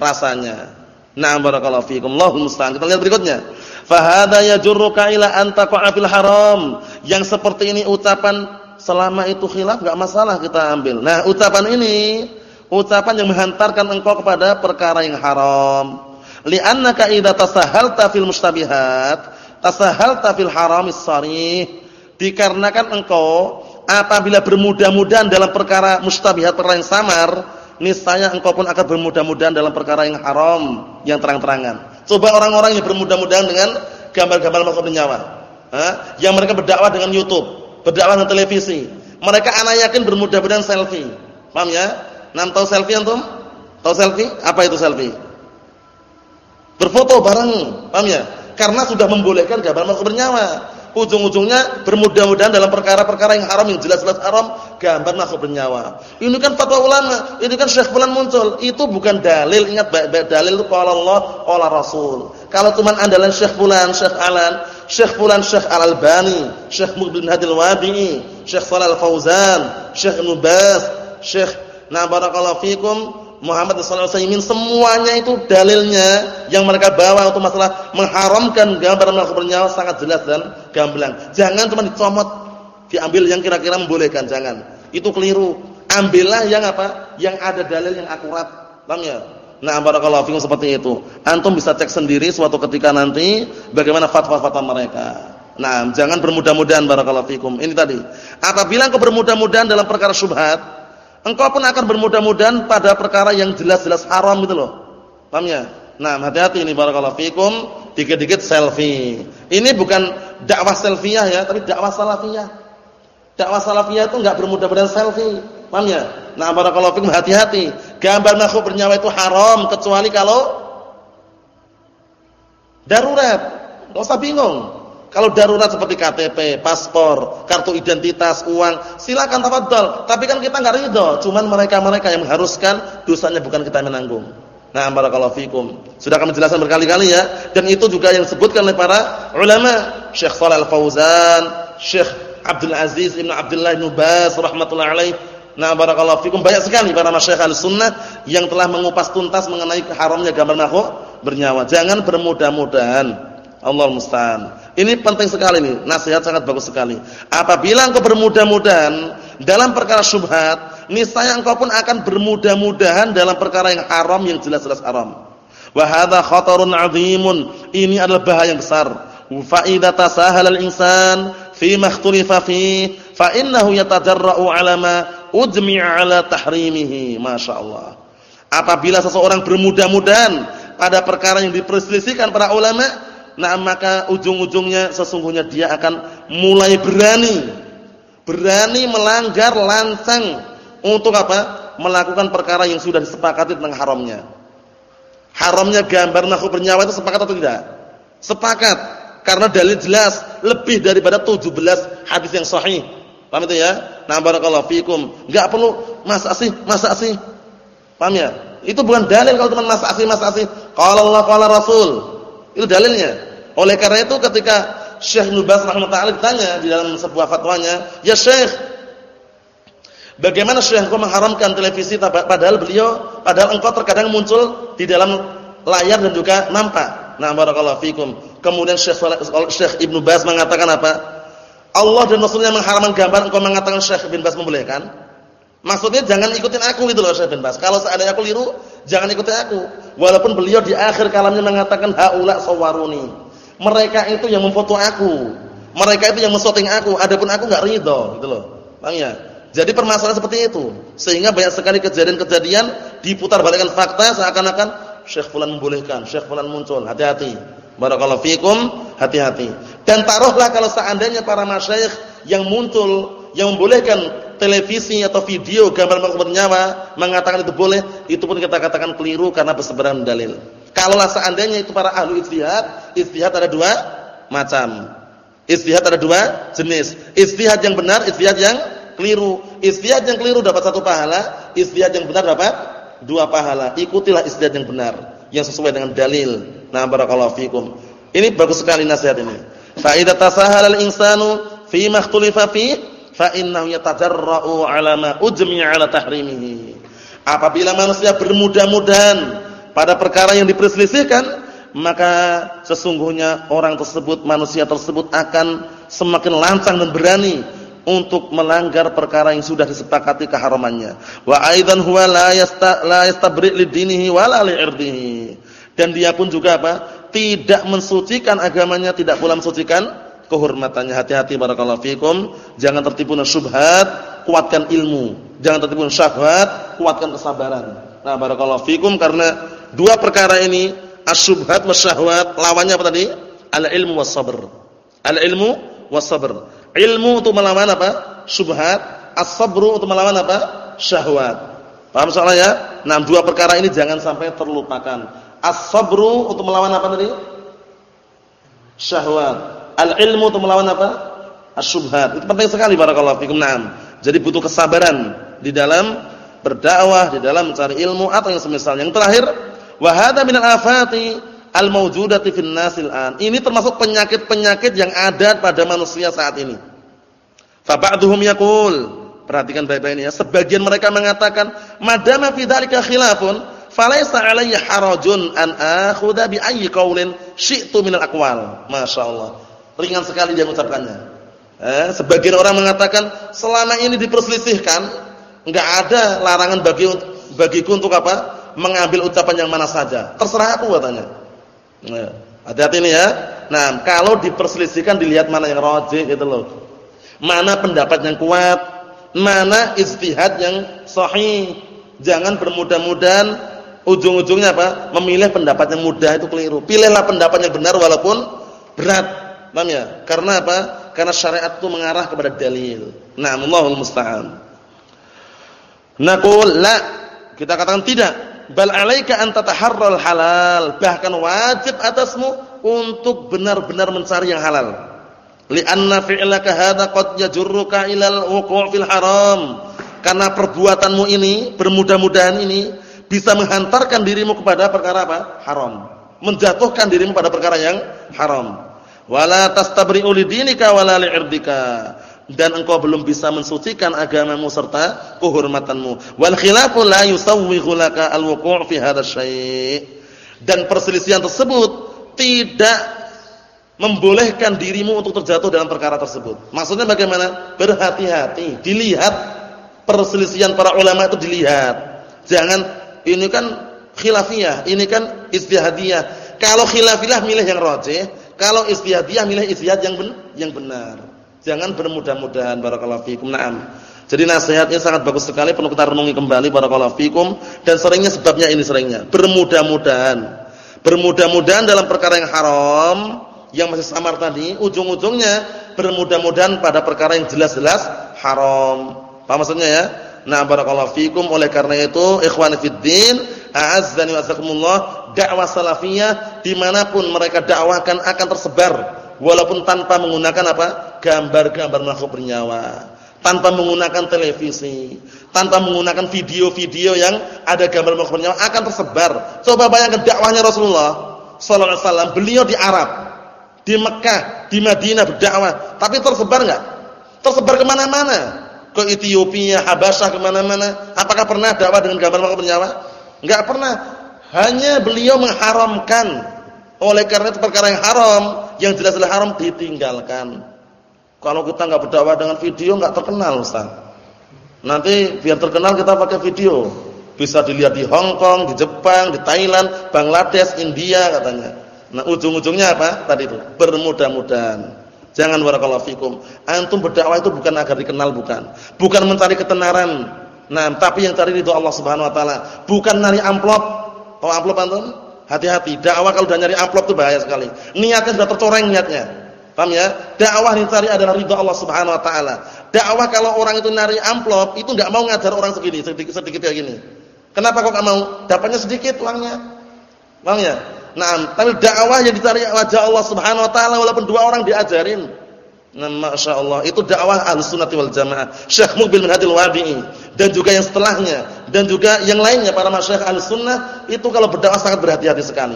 rasanya. Na'am barakallahu fiikum. Allahul musta'an. Kita lihat berikutnya. Fahada yajurruka ila an haram. Yang seperti ini ucapan selama itu khilaf enggak masalah kita ambil. Nah, ucapan ini ucapan yang menghantarkan engkau kepada perkara yang haram. Li'annaka idza tasahalta fil mustabihat, tasahalta fil haramis sarih. Dikarenakan engkau apabila bermudah-mudahan dalam perkara mustabihat perkara yang samar, niscaya engkau pun akan bermudah-mudahan dalam perkara yang haram yang terang-terangan. Coba orang-orang yang bermudah-mudahan dengan gambar-gambar makhluk bernyawa. Ha? Yang mereka berdakwah dengan YouTube, berdakwah dengan televisi. Mereka anak yakin bermudah-mudahan selfie. Paham ya? Nam tahu selfie antum? Tahu selfie? Apa itu selfie? Berfoto bareng, paham ya? Karena sudah membolehkan gambar makhluk bernyawa ujung-ujungnya bermudah-mudahan dalam perkara-perkara yang haram yang jelas-jelas haram gambar makhluk bernyawa. Ini kan fatwa ulama, ini kan Syekh fulan muncul. Itu bukan dalil, ingat baik-baik dalil itu qala Allah, qala Rasul. Kalau cuma andalan Syekh fulan, Syekh Alan, Syekh fulan Syekh Al-Albani, Syekh Mubil Hadil Wadi'i, Syekh Shalal Fauzan, Syekh Ibnu Baz, Syekh Na barakallahu fikum Muhammad sallallahu alaihi wasallam semuanya itu dalilnya yang mereka bawa untuk masalah mengharamkan gambar makhluk bernyawa sangat jelas dan gamblang. Jangan cuma dicomot, diambil yang kira-kira membolehkan, jangan. Itu keliru. Ambillah yang apa? Yang ada dalil yang akurat. Paham ya? Nah, barakallahu fikum seperti itu. Antum bisa cek sendiri suatu ketika nanti bagaimana fatwa-fatwa mereka. Nah, jangan bermudah-mudahan barakallahu fikum. Ini tadi. Apabila engkau bermudah-mudahan dalam perkara syubhat, engkau pun akan bermudah-mudahan pada perkara yang jelas-jelas haram gitu loh. Paham ya? Nah, hati-hati ini barakallahu fikum, dikit-dikit selfie. Ini bukan dakwah selfie ya, tapi dakwah salafiyah. Dakwah salafiyah itu enggak bermudah-mudahan selfie. Paham ya? Nah, barakallahu fikum hati-hati. Gambar makhluk bernyawa itu haram kecuali kalau darurat. Enggak usah bingung. Kalau darurat seperti KTP, paspor, kartu identitas, uang, silakan tafadhol. Tapi kan kita enggak ridho, cuman mereka-mereka yang mengharuskan dosanya bukan kita menanggung. Nah, barakallahu fikum. Sudah kami jelaskan berkali-kali ya, dan itu juga yang disebutkan oleh para ulama, Syekh Shalal Fauzan, Syekh Abdul Aziz Ibn Abdullah Ibn Bas rahimatullah alaih. Nah, barakallahu fikum banyak sekali para masyayikh al-sunnah yang telah mengupas tuntas mengenai haramnya gambar makhluk bernyawa. Jangan bermudah-mudahan. Allah musta'an. Ini penting sekali nih, nasihat sangat bagus sekali. Apabila engkau bermudah-mudahan dalam perkara syubhat, niscaya engkau pun akan bermudah-mudahan dalam perkara yang haram yang jelas-jelas haram. Wa hadza khatarun 'azimun. Ini adalah bahaya yang besar. Fa idza tasahala al-insan fi ma ikhtalifa fi fa innahu yatajarra'u 'ala ma ujmi'a 'ala tahrimihi. Masyaallah. Apabila seseorang bermudah-mudahan pada perkara yang diperselisihkan para ulama, Nah maka ujung-ujungnya sesungguhnya dia akan mulai berani berani melanggar langsang untuk apa? Melakukan perkara yang sudah disepakati tentang haramnya. Haramnya gambar makhluk bernyawa itu sepakat atau tidak? Sepakat. Karena dalil jelas lebih daripada 17 hadis yang sahih. Paham itu ya? Nah barakallahu fikum. Enggak perlu masa sih, masa sih. Paham ya? Itu bukan dalil kalau teman masa sih, masa sih. Qala Allah qala Rasul. Itu dalilnya. Oleh karena itu ketika Syekh Nubas rahimahullah ditanya di dalam sebuah fatwanya, "Ya Syekh, bagaimana Syekh engkau mengharamkan televisi padahal beliau padahal engkau terkadang muncul di dalam layar dan juga nampak." Nah, barakallahu fikum. Kemudian Syekh Syekh Ibnu Bas mengatakan apa? Allah dan Rasulnya mengharamkan gambar, engkau mengatakan Syekh bin Bas membolehkan? Maksudnya jangan ikutin aku gitu loh Syekh bin Bas. Kalau seandainya aku liru, jangan ikutin aku. Walaupun beliau di akhir kalamnya mengatakan haula sawaruni. Mereka itu yang memfoto aku. Mereka itu yang menshooting aku. Adapun aku enggak ridho, gitu loh. Paham ya? Jadi permasalahan seperti itu. Sehingga banyak sekali kejadian-kejadian diputarbalikkan fakta seakan-akan Syekh fulan membolehkan, Syekh fulan muncul. Hati-hati. Barakallahu fikum, hati-hati. Dan taruhlah kalau seandainya para masyayikh yang muncul yang membolehkan televisi atau video gambar makhluk bernyawa mengatakan itu boleh, itu pun kita katakan keliru karena berseberangan dalil. Kalaulah seandainya itu para ahli ijtihad, ijtihad ada dua macam. Ijtihad ada dua jenis. Ijtihad yang benar, ijtihad yang keliru. Ijtihad yang keliru dapat satu pahala, ijtihad yang benar dapat dua pahala. Ikutilah ijtihad yang benar, yang sesuai dengan dalil. Nah, barakallahu fikum. Ini bagus sekali nasihat ini. Fa idza al-insanu fi ma ikhtalifa fi fa innahu yatajarra'u 'ala ma ujmi'a 'ala tahrimihi. Apabila manusia bermudah-mudahan pada perkara yang diperselisihkan, maka sesungguhnya orang tersebut, manusia tersebut akan semakin lancang dan berani untuk melanggar perkara yang sudah disepakati keharamannya. Wa aidan huwa la yasta la yastabri' lidinihi wala li'irdihi. Dan dia pun juga apa? Tidak mensucikan agamanya, tidak pula mensucikan kehormatannya. Hati-hati barakallahu fikum, jangan tertipu syubhat, kuatkan ilmu. Jangan tertipu syahwat, kuatkan kesabaran. Nah, barakallahu fikum karena dua perkara ini asyubhat wasyahwat lawannya apa tadi? Al-ilmu was-sabr. Al-ilmu was-sabr. Ilmu untuk melawan apa? Syubhat, as-sabru untuk melawan apa? Syahwat. Paham soalnya ya? Nah, dua perkara ini jangan sampai terlupakan. As-sabru untuk melawan apa tadi? Syahwat. Al-ilmu untuk melawan apa? Asyubhat. Itu penting sekali barakallahu fikum. Naam. Jadi butuh kesabaran di dalam berdakwah, di dalam mencari ilmu atau yang semisal. Yang terakhir Wa hadha minal afati al-mawjudati fin nasil an. Ini termasuk penyakit-penyakit yang ada pada manusia saat ini. Fa ba'dhum yaqul, perhatikan baik-baik ini ya, sebagian mereka mengatakan, "Madama fi dzalika khilafun, falaysa alayya harajun an akhudha bi ayyi qaulin syi'tu minal aqwal." Masyaallah. Ringan sekali dia mengucapkannya. Eh, sebagian orang mengatakan, selama ini diperselisihkan, enggak ada larangan bagi bagiku untuk apa? mengambil ucapan yang mana saja. Terserah aku katanya. Nah, hati-hati ini ya. Nah, kalau diperselisihkan dilihat mana yang rajih gitu loh. Mana pendapat yang kuat, mana istihad yang sahih. Jangan bermudah-mudahan ujung-ujungnya apa? Memilih pendapat yang mudah itu keliru. Pilihlah pendapat yang benar walaupun berat. Paham ya? Karena apa? Karena syariat itu mengarah kepada dalil. Nah, Allahul musta'an. Naqul la, kita katakan tidak bal alaika an tataharral halal bahkan wajib atasmu untuk benar-benar mencari yang halal li'anna fi'laka hadza qad yajurruka ilal wuqu' fil haram karena perbuatanmu ini bermudah-mudahan ini bisa menghantarkan dirimu kepada perkara apa haram menjatuhkan dirimu pada perkara yang haram wala tastabri'u lidinika wala li'irdika dan engkau belum bisa mensucikan agamamu serta kehormatanmu. Wal khilafu la yusawwighu laka al-wuqu' fi hadzal syai'. Dan perselisihan tersebut tidak membolehkan dirimu untuk terjatuh dalam perkara tersebut. Maksudnya bagaimana? Berhati-hati, dilihat perselisihan para ulama itu dilihat. Jangan ini kan khilafiyah, ini kan istihadiyah. Kalau khilafiyah milih yang rajih, kalau istihadiyah milih istihad yang ben yang benar. Jangan bermudah-mudahan barakallahu fikum. Naam. Jadi nasihatnya sangat bagus sekali perlu kita renungi kembali barakallahu fikum dan seringnya sebabnya ini seringnya bermudah-mudahan. Bermudah-mudahan dalam perkara yang haram yang masih samar tadi ujung-ujungnya bermudah-mudahan pada perkara yang jelas-jelas haram. Paham maksudnya ya? Nah, barakallahu fikum oleh karena itu ikhwani fid din, a'azzani wa azakumullah, dakwah salafiyah di mana pun mereka dakwahkan akan tersebar walaupun tanpa menggunakan apa? gambar-gambar makhluk bernyawa, tanpa menggunakan televisi, tanpa menggunakan video-video yang ada gambar makhluk bernyawa akan tersebar. Coba bayangkan dakwahnya Rasulullah sallallahu alaihi wasallam, beliau di Arab, di Mekah, di Madinah berdakwah, tapi tersebar enggak? Tersebar ke mana mana Ke Ethiopia, Habasyah ke mana mana Apakah pernah dakwah dengan gambar makhluk bernyawa? Enggak pernah. Hanya beliau mengharamkan oleh karena itu perkara yang haram, yang jelas-jelas haram ditinggalkan. Kalau kita nggak berdakwah dengan video nggak terkenal, Ustaz. Nanti biar terkenal kita pakai video. Bisa dilihat di Hong Kong, di Jepang, di Thailand, Bangladesh, India katanya. Nah, ujung-ujungnya apa? Tadi itu, bermudah-mudahan. Jangan warakallahu fikum. Antum berdakwah itu bukan agar dikenal bukan. Bukan mencari ketenaran. Nah, tapi yang cari ridho Allah Subhanahu wa taala, bukan nyari amplop. Tahu amplop antum? Hati-hati, dakwah kalau udah nyari amplop itu bahaya sekali. Niatnya sudah tercoreng niatnya. Paham ya? Dakwah yang cari adalah ridha Allah Subhanahu wa taala. Dakwah kalau orang itu nyari amplop, itu enggak mau ngajar orang segini, sedikit-sedikit kayak gini. Kenapa kok enggak mau? Dapatnya sedikit uangnya. Paham ya? Nah, tapi dakwah yang dicari wajah Allah Subhanahu wa taala walaupun dua orang diajarin. Nah, Masya Allah, itu dakwah Ahlussunnah wal Jamaah. Syekh Mubil bin Hadil Wadi'i dan juga yang setelahnya dan juga yang lainnya para masyayikh Ahlussunnah itu kalau berdakwah sangat berhati-hati sekali.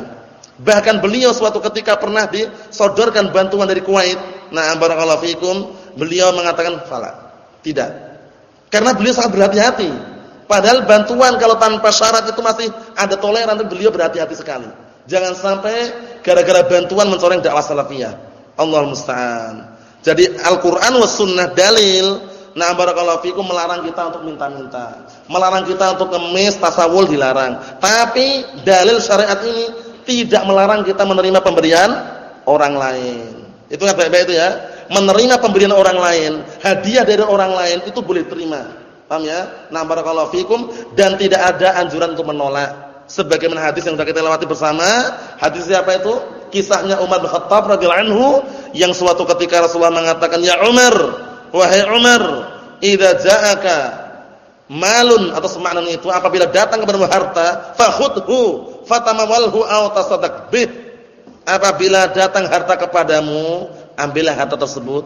Bahkan beliau suatu ketika pernah disodorkan bantuan dari Kuwait. Nah, barakallahu fikum, beliau mengatakan fala. Tidak. Karena beliau sangat berhati-hati. Padahal bantuan kalau tanpa syarat itu masih ada toleran, beliau berhati-hati sekali. Jangan sampai gara-gara bantuan mencoreng dakwah salafiyah. Allah musta'an. Jadi Al-Qur'an was sunnah dalil Nah barakallahu fikum melarang kita untuk minta-minta. Melarang kita untuk kemis, tasawul dilarang. Tapi dalil syariat ini tidak melarang kita menerima pemberian orang lain. Itu yang baik-baik itu ya. Menerima pemberian orang lain, hadiah dari orang lain itu boleh terima. Paham ya? Nah barakallahu fikum dan tidak ada anjuran untuk menolak. Sebagaimana hadis yang sudah kita lewati bersama, hadis siapa itu? Kisahnya Umar bin Khattab radhiyallahu anhu yang suatu ketika Rasulullah mengatakan, "Ya Umar, wahai Umar, idza ja'aka malun atau semakna itu apabila datang kepadamu harta, fakhudhu fatamawalhu aw tasaddaq bih. Apabila datang harta kepadamu, ambillah harta tersebut,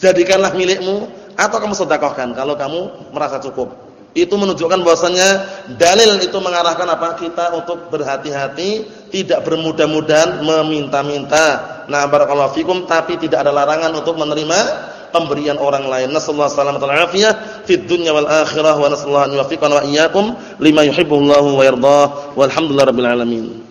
jadikanlah milikmu atau kamu sedekahkan kalau kamu merasa cukup. Itu menunjukkan bahwasanya dalil itu mengarahkan apa? Kita untuk berhati-hati, tidak bermudah-mudahan meminta-minta. Nah, barakallahu fikum tapi tidak ada larangan untuk menerima pemberian orang lain. Nasallahu salamatan afiyah fid dunya wal akhirah wa nasallahu an yuwaffiqana wa iyyakum lima yuhibbullahu wa yardah. Walhamdulillahirabbil alamin.